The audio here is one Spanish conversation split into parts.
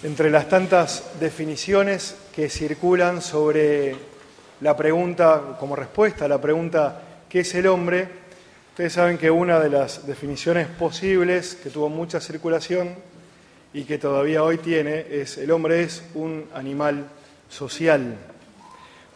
Entre las tantas definiciones que circulan sobre la pregunta, como respuesta a la pregunta ¿qué es el hombre? Ustedes saben que una de las definiciones posibles que tuvo mucha circulación y que todavía hoy tiene es el hombre es un animal social,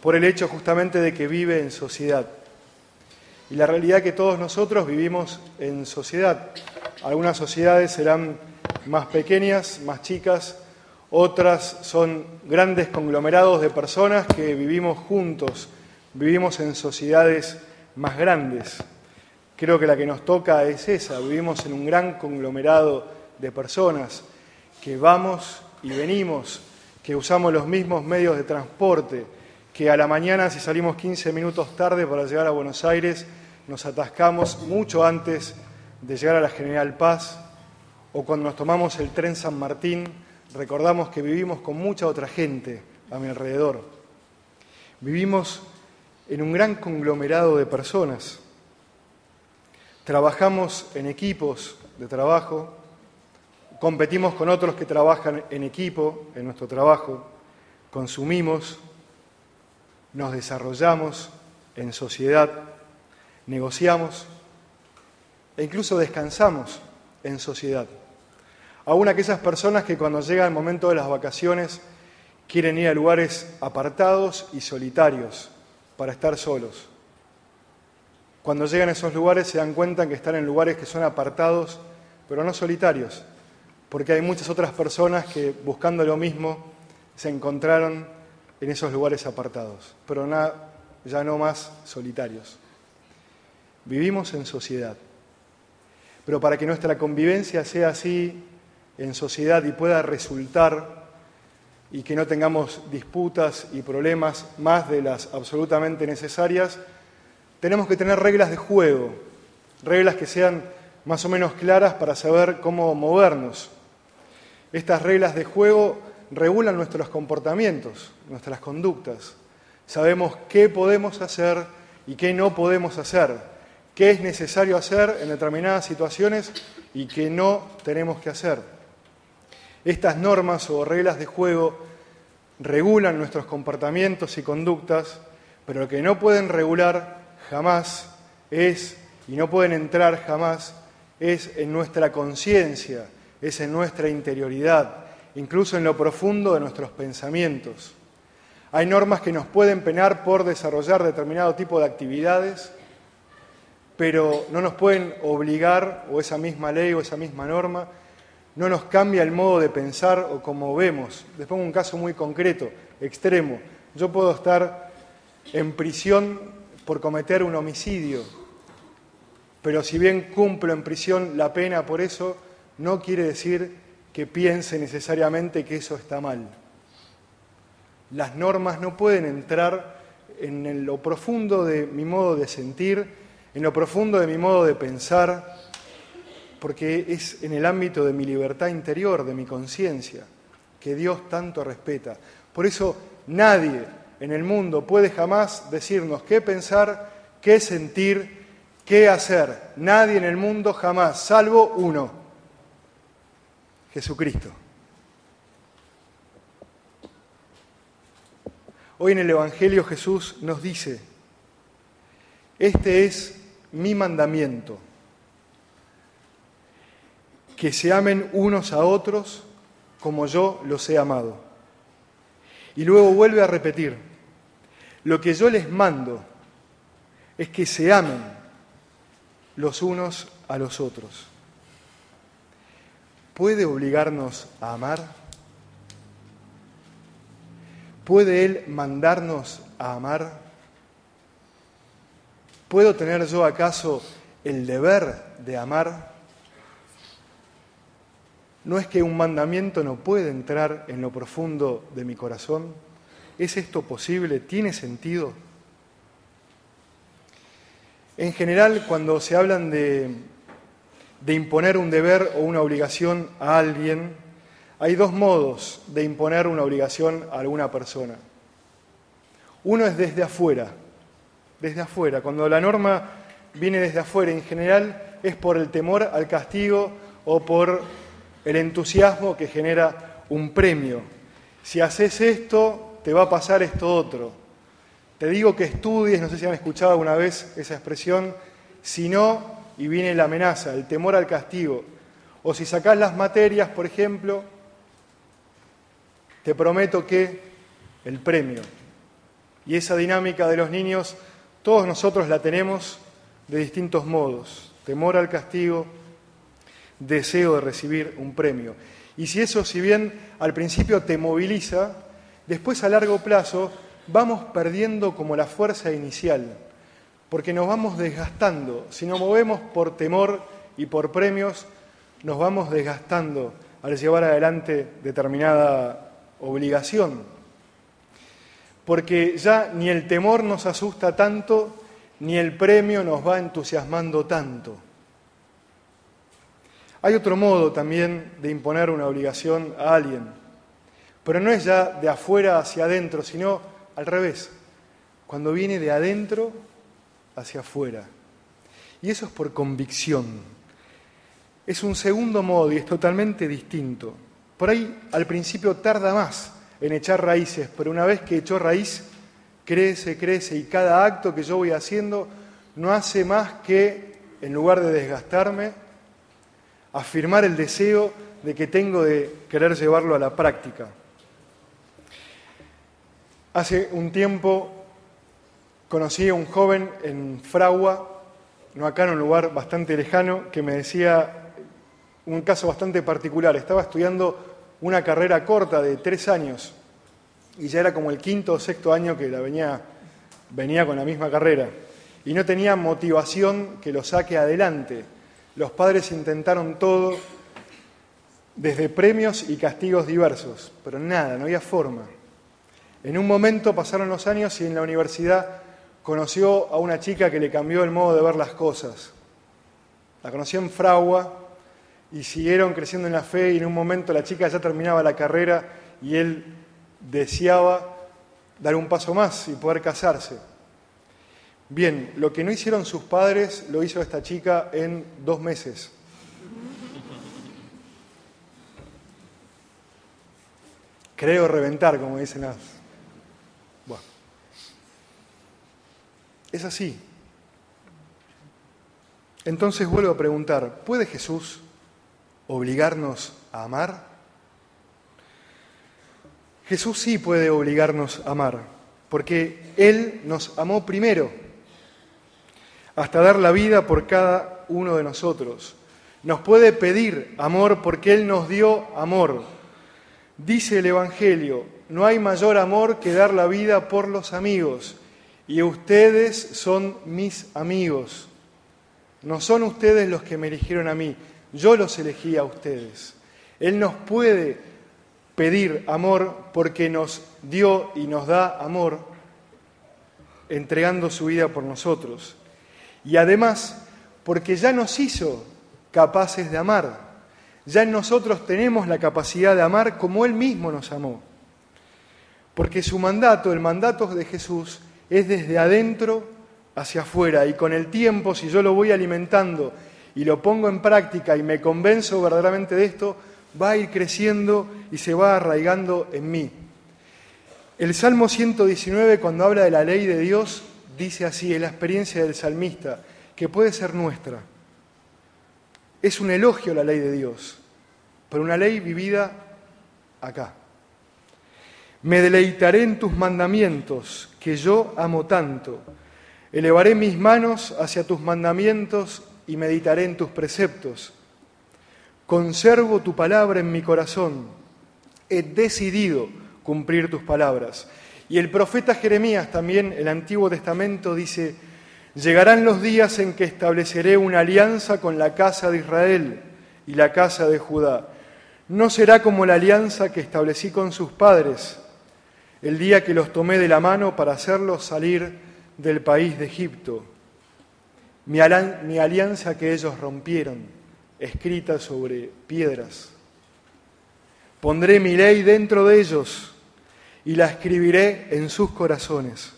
por el hecho justamente de que vive en sociedad. Y la realidad que todos nosotros vivimos en sociedad. Algunas sociedades serán más pequeñas, más chicas, otras son grandes conglomerados de personas que vivimos juntos, vivimos en sociedades más grandes. Creo que la que nos toca es esa, vivimos en un gran conglomerado de personas que vamos y venimos, que usamos los mismos medios de transporte, que a la mañana si salimos 15 minutos tarde para llegar a Buenos Aires, nos atascamos mucho antes de llegar a la General Paz, o cuando nos tomamos el tren San Martín, recordamos que vivimos con mucha otra gente a mi alrededor. Vivimos en un gran conglomerado de personas. Trabajamos en equipos de trabajo, competimos con otros que trabajan en equipo, en nuestro trabajo, consumimos, nos desarrollamos en sociedad, negociamos e incluso descansamos en sociedad. Aún aquellas personas que cuando llega el momento de las vacaciones quieren ir a lugares apartados y solitarios para estar solos. Cuando llegan a esos lugares se dan cuenta que están en lugares que son apartados, pero no solitarios, porque hay muchas otras personas que buscando lo mismo se encontraron en esos lugares apartados, pero ya no más solitarios. Vivimos en sociedad, pero para que nuestra convivencia sea así en sociedad y pueda resultar y que no tengamos disputas y problemas más de las absolutamente necesarias, tenemos que tener reglas de juego, reglas que sean más o menos claras para saber cómo movernos. Estas reglas de juego regulan nuestros comportamientos, nuestras conductas. Sabemos qué podemos hacer y qué no podemos hacer, qué es necesario hacer en determinadas situaciones y qué no tenemos que hacer. Estas normas o reglas de juego regulan nuestros comportamientos y conductas, pero lo que no pueden regular jamás es, y no pueden entrar jamás, es en nuestra conciencia, es en nuestra interioridad, incluso en lo profundo de nuestros pensamientos. Hay normas que nos pueden penar por desarrollar determinado tipo de actividades, pero no nos pueden obligar, o esa misma ley o esa misma norma, no nos cambia el modo de pensar o como vemos. Les pongo un caso muy concreto, extremo. Yo puedo estar en prisión por cometer un homicidio, pero si bien cumplo en prisión la pena por eso, no quiere decir que piense necesariamente que eso está mal. Las normas no pueden entrar en lo profundo de mi modo de sentir, en lo profundo de mi modo de pensar, porque es en el ámbito de mi libertad interior, de mi conciencia, que Dios tanto respeta. Por eso nadie en el mundo puede jamás decirnos qué pensar, qué sentir, qué hacer. Nadie en el mundo jamás, salvo uno, Jesucristo. Hoy en el Evangelio Jesús nos dice, este es mi mandamiento que se amen unos a otros como yo los he amado. Y luego vuelve a repetir, lo que yo les mando es que se amen los unos a los otros. ¿Puede obligarnos a amar? ¿Puede Él mandarnos a amar? ¿Puedo tener yo acaso el deber de amar? ¿No es que un mandamiento no puede entrar en lo profundo de mi corazón? ¿Es esto posible? ¿Tiene sentido? En general, cuando se hablan de, de, imponer un deber o una obligación a alguien, hay dos modos de imponer una obligación a alguna persona. Uno es desde afuera, desde afuera. Cuando la norma viene desde afuera, en general es por el temor al castigo o por el entusiasmo que genera un premio. Si haces esto, te va a pasar esto otro. Te digo que estudies, no sé si han escuchado alguna vez esa expresión, si no, y viene la amenaza, el temor al castigo. O si sacás las materias, por ejemplo, te prometo que el premio. Y esa dinámica de los niños, todos nosotros la tenemos de distintos modos. Temor al castigo, deseo de recibir un premio. Y si eso, si bien al principio te moviliza, después a largo plazo vamos perdiendo como la fuerza inicial, porque nos vamos desgastando. Si nos movemos por temor y por premios, nos vamos desgastando al llevar adelante determinada obligación. Porque ya ni el temor nos asusta tanto, ni el premio nos va entusiasmando tanto. Hay otro modo también de imponer una obligación a alguien, pero no es ya de afuera hacia adentro, sino al revés, cuando viene de adentro hacia afuera. Y eso es por convicción. Es un segundo modo y es totalmente distinto. Por ahí al principio tarda más en echar raíces, pero una vez que echó raíz, crece, crece y cada acto que yo voy haciendo no hace más que, en lugar de desgastarme, afirmar el deseo de que tengo de querer llevarlo a la práctica. Hace un tiempo conocí a un joven en Fragua, no acá en un lugar bastante lejano, que me decía un caso bastante particular. Estaba estudiando una carrera corta de tres años y ya era como el quinto o sexto año que la venía, venía con la misma carrera y no tenía motivación que lo saque adelante. Los padres intentaron todo, desde premios y castigos diversos, pero nada, no había forma. En un momento pasaron los años y en la universidad conoció a una chica que le cambió el modo de ver las cosas. La conoció en Fragua y siguieron creciendo en la fe y en un momento la chica ya terminaba la carrera y él deseaba dar un paso más y poder casarse. Bien, lo que no hicieron sus padres lo hizo esta chica en dos meses. Creo reventar, como dicen las... Bueno. Es así. Entonces vuelvo a preguntar, ¿puede Jesús obligarnos a amar? Jesús sí puede obligarnos a amar, porque Él nos amó primero hasta dar la vida por cada uno de nosotros. Nos puede pedir amor porque Él nos dio amor. Dice el Evangelio, no hay mayor amor que dar la vida por los amigos. Y ustedes son mis amigos. No son ustedes los que me eligieron a mí, yo los elegí a ustedes. Él nos puede pedir amor porque nos dio y nos da amor entregando su vida por nosotros. Y además, porque ya nos hizo capaces de amar. Ya en nosotros tenemos la capacidad de amar como Él mismo nos amó. Porque su mandato, el mandato de Jesús, es desde adentro hacia afuera. Y con el tiempo, si yo lo voy alimentando y lo pongo en práctica y me convenzo verdaderamente de esto, va a ir creciendo y se va arraigando en mí. El Salmo 119, cuando habla de la ley de Dios, dice así, es la experiencia del salmista, que puede ser nuestra. Es un elogio la ley de Dios, pero una ley vivida acá. Me deleitaré en tus mandamientos, que yo amo tanto. Elevaré mis manos hacia tus mandamientos y meditaré en tus preceptos. Conservo tu palabra en mi corazón. He decidido cumplir tus palabras. Y el profeta Jeremías también, el Antiguo Testamento, dice, llegarán los días en que estableceré una alianza con la casa de Israel y la casa de Judá. No será como la alianza que establecí con sus padres, el día que los tomé de la mano para hacerlos salir del país de Egipto. Mi, alianza que ellos rompieron, escrita sobre piedras. Pondré mi ley dentro de ellos y la escribiré en sus corazones.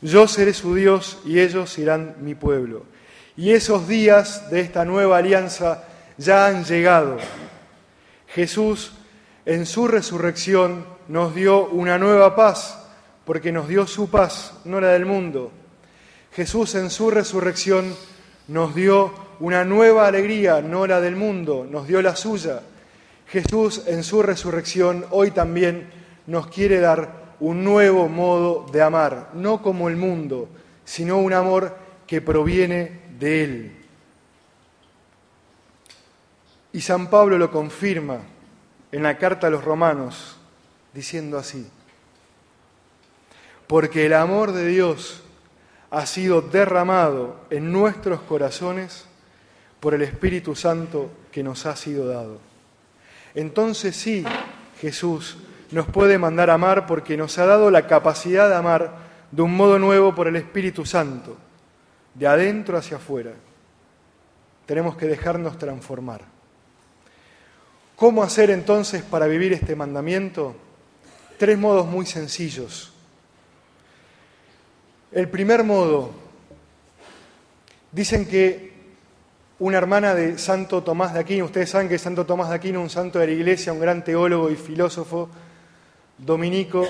Yo seré su Dios y ellos serán mi pueblo. Y esos días de esta nueva alianza ya han llegado. Jesús en su resurrección nos dio una nueva paz, porque nos dio su paz, no la del mundo. Jesús en su resurrección nos dio una nueva alegría, no la del mundo, nos dio la suya. Jesús en su resurrección hoy también nos quiere dar un nuevo modo de amar, no como el mundo, sino un amor que proviene de Él. Y San Pablo lo confirma en la carta a los romanos, diciendo así, porque el amor de Dios ha sido derramado en nuestros corazones por el Espíritu Santo que nos ha sido dado. Entonces sí, Jesús nos puede mandar a amar porque nos ha dado la capacidad de amar de un modo nuevo por el Espíritu Santo, de adentro hacia afuera. Tenemos que dejarnos transformar. ¿Cómo hacer entonces para vivir este mandamiento? Tres modos muy sencillos. El primer modo, dicen que una hermana de Santo Tomás de Aquino, ustedes saben que Santo Tomás de Aquino, un santo de la iglesia, un gran teólogo y filósofo dominico,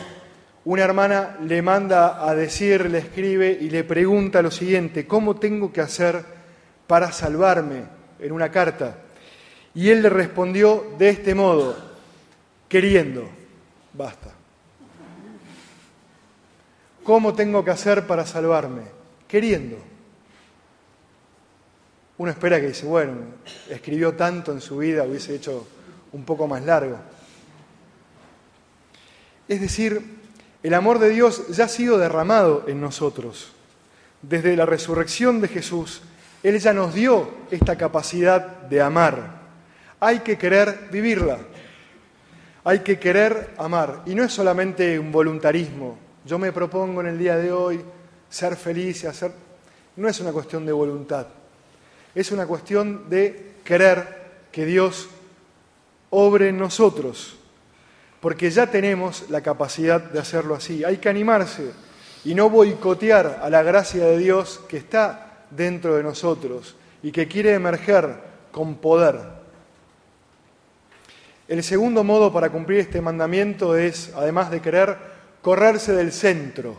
una hermana le manda a decir, le escribe y le pregunta lo siguiente, ¿cómo tengo que hacer para salvarme? En una carta. Y él le respondió de este modo, queriendo, basta. ¿Cómo tengo que hacer para salvarme? Queriendo. Uno espera que dice, bueno, escribió tanto en su vida, hubiese hecho un poco más largo. Es decir, el amor de Dios ya ha sido derramado en nosotros. Desde la resurrección de Jesús, Él ya nos dio esta capacidad de amar. Hay que querer vivirla. Hay que querer amar. Y no es solamente un voluntarismo. Yo me propongo en el día de hoy ser feliz y hacer... No es una cuestión de voluntad. Es una cuestión de querer que Dios obre en nosotros porque ya tenemos la capacidad de hacerlo así. Hay que animarse y no boicotear a la gracia de Dios que está dentro de nosotros y que quiere emerger con poder. El segundo modo para cumplir este mandamiento es, además de querer, correrse del centro.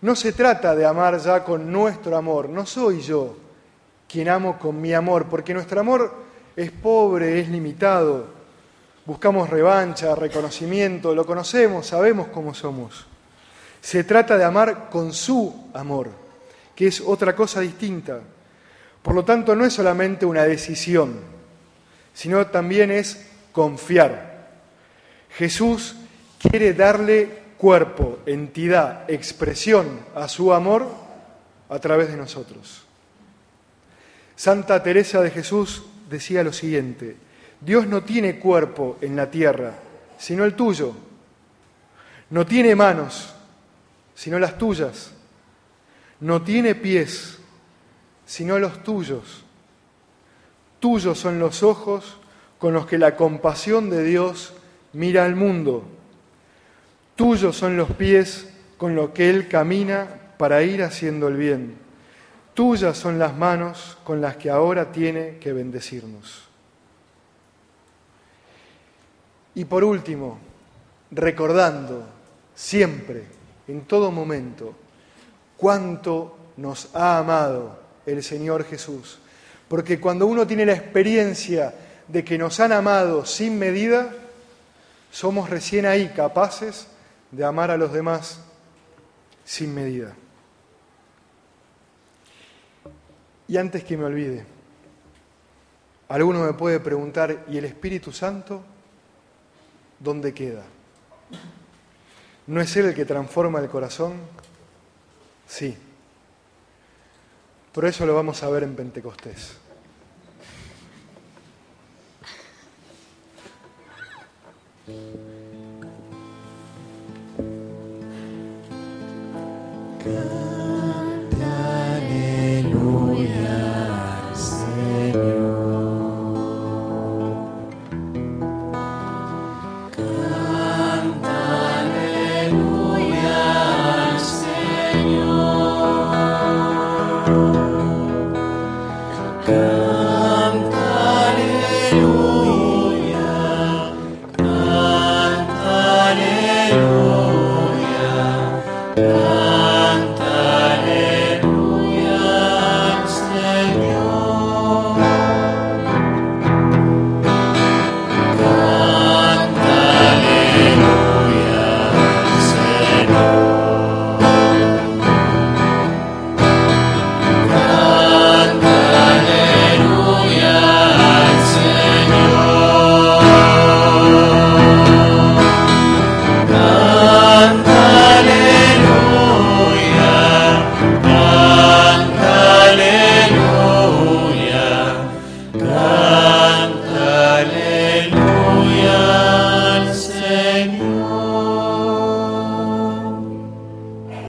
No se trata de amar ya con nuestro amor, no soy yo quien amo con mi amor, porque nuestro amor es pobre, es limitado, buscamos revancha, reconocimiento, lo conocemos, sabemos cómo somos. Se trata de amar con su amor, que es otra cosa distinta. Por lo tanto, no es solamente una decisión, sino también es confiar. Jesús quiere darle cuerpo, entidad, expresión a su amor a través de nosotros. Santa Teresa de Jesús decía lo siguiente, Dios no tiene cuerpo en la tierra, sino el tuyo. No tiene manos, sino las tuyas. No tiene pies, sino los tuyos. Tuyos son los ojos con los que la compasión de Dios mira al mundo. Tuyos son los pies con los que Él camina para ir haciendo el bien. Tuyas son las manos con las que ahora tiene que bendecirnos. Y por último, recordando siempre, en todo momento, cuánto nos ha amado el Señor Jesús. Porque cuando uno tiene la experiencia de que nos han amado sin medida, somos recién ahí capaces de amar a los demás sin medida. Y antes que me olvide, alguno me puede preguntar, ¿y el Espíritu Santo? ¿Dónde queda? ¿No es Él el que transforma el corazón? Sí. Por eso lo vamos a ver en Pentecostés. Señor.